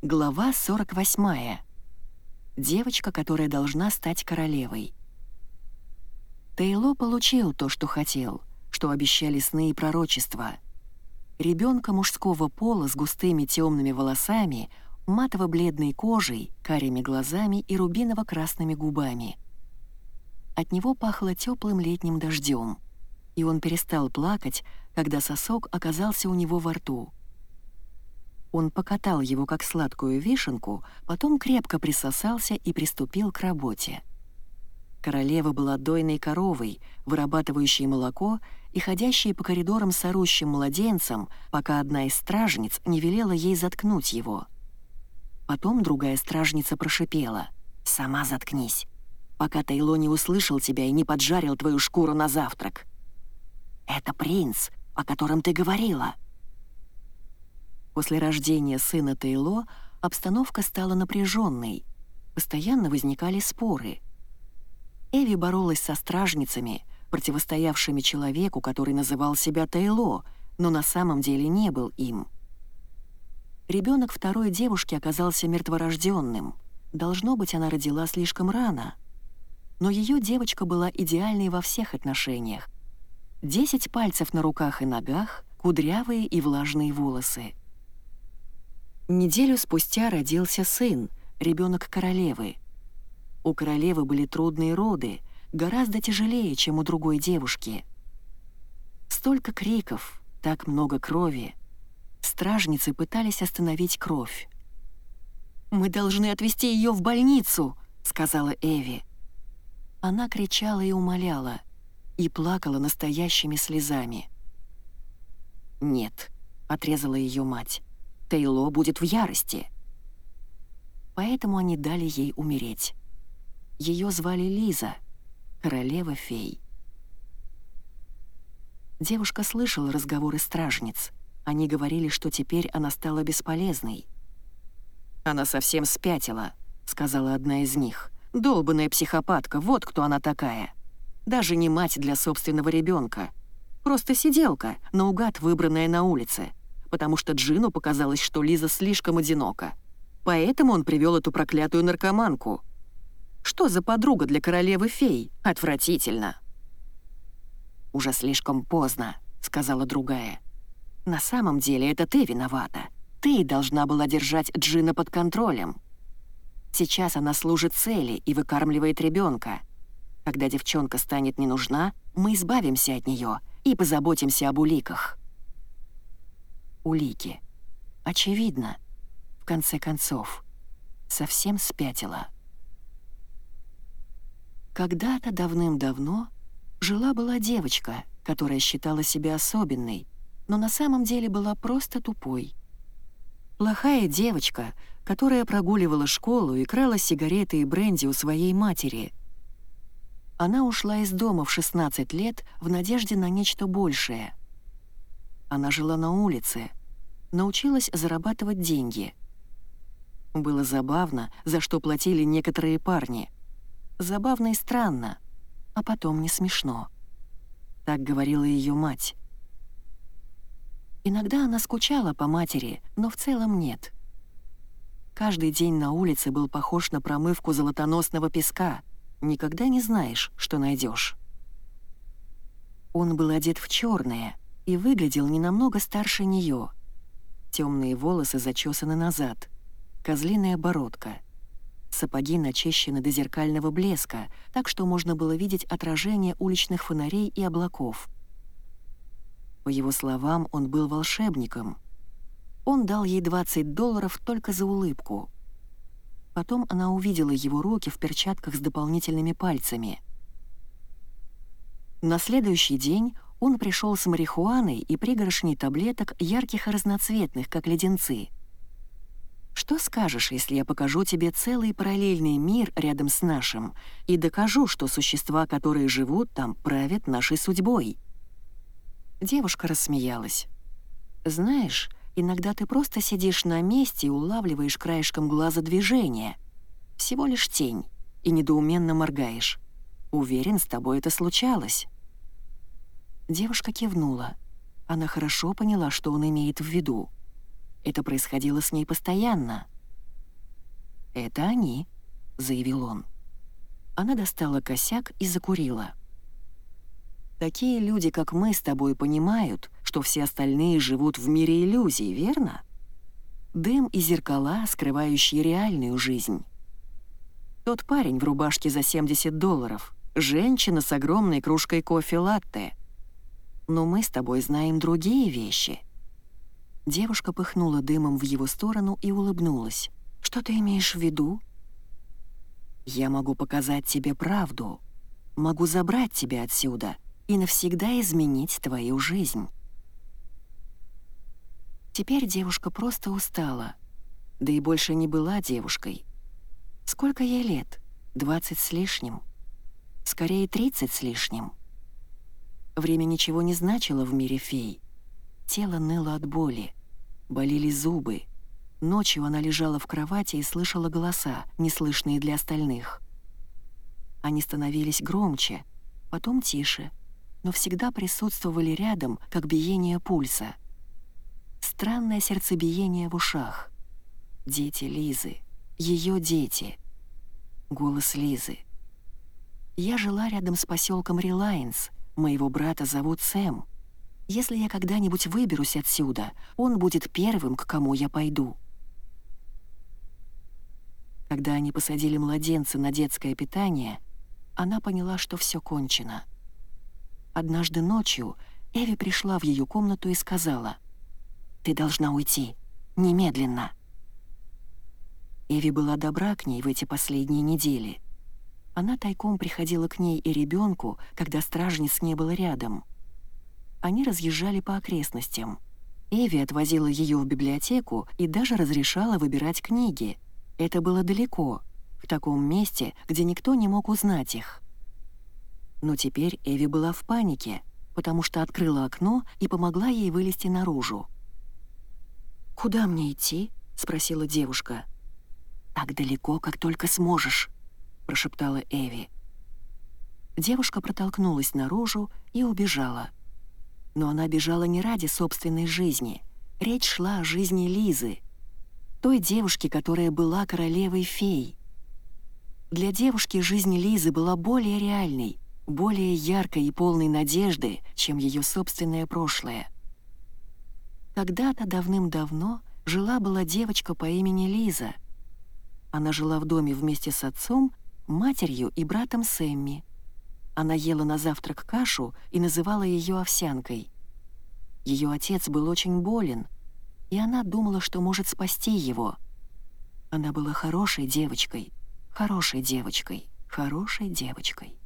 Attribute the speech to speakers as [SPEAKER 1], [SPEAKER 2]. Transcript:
[SPEAKER 1] Глава 48. Девочка, которая должна стать королевой. Тейло получил то, что хотел, что обещали сны и пророчества. Ребенка мужского пола с густыми темными волосами, матово-бледной кожей, карими глазами и рубиново-красными губами. От него пахло теплым летним дождем, и он перестал плакать, когда сосок оказался у него во рту. Он покатал его как сладкую вишенку, потом крепко присосался и приступил к работе. Королева была дойной коровой, вырабатывающей молоко и ходящей по коридорам с орущим младенцем, пока одна из стражниц не велела ей заткнуть его. Потом другая стражница прошипела «Сама заткнись, пока Тайло не услышал тебя и не поджарил твою шкуру на завтрак». «Это принц, о котором ты говорила», После рождения сына Тейло обстановка стала напряженной. Постоянно возникали споры. Эви боролась со стражницами, противостоявшими человеку, который называл себя Тейло, но на самом деле не был им. Ребенок второй девушки оказался мертворожденным. Должно быть, она родила слишком рано. Но ее девочка была идеальной во всех отношениях. Десять пальцев на руках и ногах, кудрявые и влажные волосы. Неделю спустя родился сын, ребенок королевы. У королевы были трудные роды, гораздо тяжелее, чем у другой девушки. Столько криков, так много крови. Стражницы пытались остановить кровь. «Мы должны отвезти ее в больницу», — сказала Эви. Она кричала и умоляла, и плакала настоящими слезами. «Нет», — отрезала ее мать. Тейло будет в ярости. Поэтому они дали ей умереть. Ее звали Лиза, королева фей. Девушка слышала разговоры стражниц. Они говорили, что теперь она стала бесполезной. «Она совсем спятила», — сказала одна из них. «Долбанная психопатка, вот кто она такая. Даже не мать для собственного ребенка. Просто сиделка, наугад выбранная на улице потому что Джину показалось, что Лиза слишком одинока. Поэтому он привел эту проклятую наркоманку. Что за подруга для королевы-фей? Отвратительно. «Уже слишком поздно», — сказала другая. «На самом деле это ты виновата. Ты должна была держать Джина под контролем. Сейчас она служит цели и выкармливает ребенка. Когда девчонка станет не нужна, мы избавимся от нее и позаботимся об уликах» улики. Очевидно, в конце концов, совсем спятила. Когда-то давным-давно жила-была девочка, которая считала себя особенной, но на самом деле была просто тупой. Плохая девочка, которая прогуливала школу и крала сигареты и бренди у своей матери. Она ушла из дома в 16 лет в надежде на нечто большее. Она жила на улице, научилась зарабатывать деньги. Было забавно, за что платили некоторые парни. Забавно и странно, а потом не смешно. Так говорила ее мать. Иногда она скучала по матери, но в целом нет. Каждый день на улице был похож на промывку золотоносного песка. Никогда не знаешь, что найдешь. Он был одет в черное и выглядел не намного старше нее — Темные волосы зачесаны назад, козлиная бородка. Сапоги начищены до зеркального блеска, так что можно было видеть отражение уличных фонарей и облаков. По его словам, он был волшебником. Он дал ей 20 долларов только за улыбку. Потом она увидела его руки в перчатках с дополнительными пальцами. На следующий день он пришел с марихуаной и пригоршней таблеток, ярких и разноцветных, как леденцы. Что скажешь, если я покажу тебе целый параллельный мир рядом с нашим и докажу, что существа, которые живут там, правят нашей судьбой?» Девушка рассмеялась. «Знаешь, иногда ты просто сидишь на месте и улавливаешь краешком глаза движение. Всего лишь тень, и недоуменно моргаешь. Уверен, с тобой это случалось». Девушка кивнула. Она хорошо поняла, что он имеет в виду. Это происходило с ней постоянно. «Это они», — заявил он. Она достала косяк и закурила. «Такие люди, как мы с тобой, понимают, что все остальные живут в мире иллюзий, верно? Дым и зеркала, скрывающие реальную жизнь. Тот парень в рубашке за 70 долларов, женщина с огромной кружкой кофе-латте. Но мы с тобой знаем другие вещи». Девушка пыхнула дымом в его сторону и улыбнулась. «Что ты имеешь в виду?» Я могу показать тебе правду. Могу забрать тебя отсюда и навсегда изменить твою жизнь. Теперь девушка просто устала, да и больше не была девушкой. Сколько ей лет? Двадцать с лишним. Скорее, тридцать с лишним. Время ничего не значило в мире фей. Тело ныло от боли, болели зубы, Ночью она лежала в кровати и слышала голоса, неслышные для остальных. Они становились громче, потом тише, но всегда присутствовали рядом, как биение пульса. Странное сердцебиение в ушах. Дети Лизы. Ее дети. Голос Лизы. Я жила рядом с поселком Релайнс. Моего брата зовут Сэм. Если я когда-нибудь выберусь отсюда, он будет первым, к кому я пойду. Когда они посадили младенца на детское питание, она поняла, что все кончено. Однажды ночью Эви пришла в ее комнату и сказала, «Ты должна уйти. Немедленно». Эви была добра к ней в эти последние недели. Она тайком приходила к ней и ребенку, когда стражниц не было рядом. Они разъезжали по окрестностям. Эви отвозила ее в библиотеку и даже разрешала выбирать книги — это было далеко, в таком месте, где никто не мог узнать их. Но теперь Эви была в панике, потому что открыла окно и помогла ей вылезти наружу. «Куда мне идти?» — спросила девушка. «Так далеко, как только сможешь», — прошептала Эви. Девушка протолкнулась наружу и убежала. Но она бежала не ради собственной жизни. Речь шла о жизни Лизы — той девушки, которая была королевой-фей. Для девушки жизнь Лизы была более реальной, более яркой и полной надежды, чем ее собственное прошлое. Когда-то давным-давно жила-была девочка по имени Лиза. Она жила в доме вместе с отцом, матерью и братом Сэмми. Она ела на завтрак кашу и называла ее овсянкой. Ее отец был очень болен — и она думала, что может спасти его. Она была хорошей девочкой, хорошей девочкой, хорошей девочкой.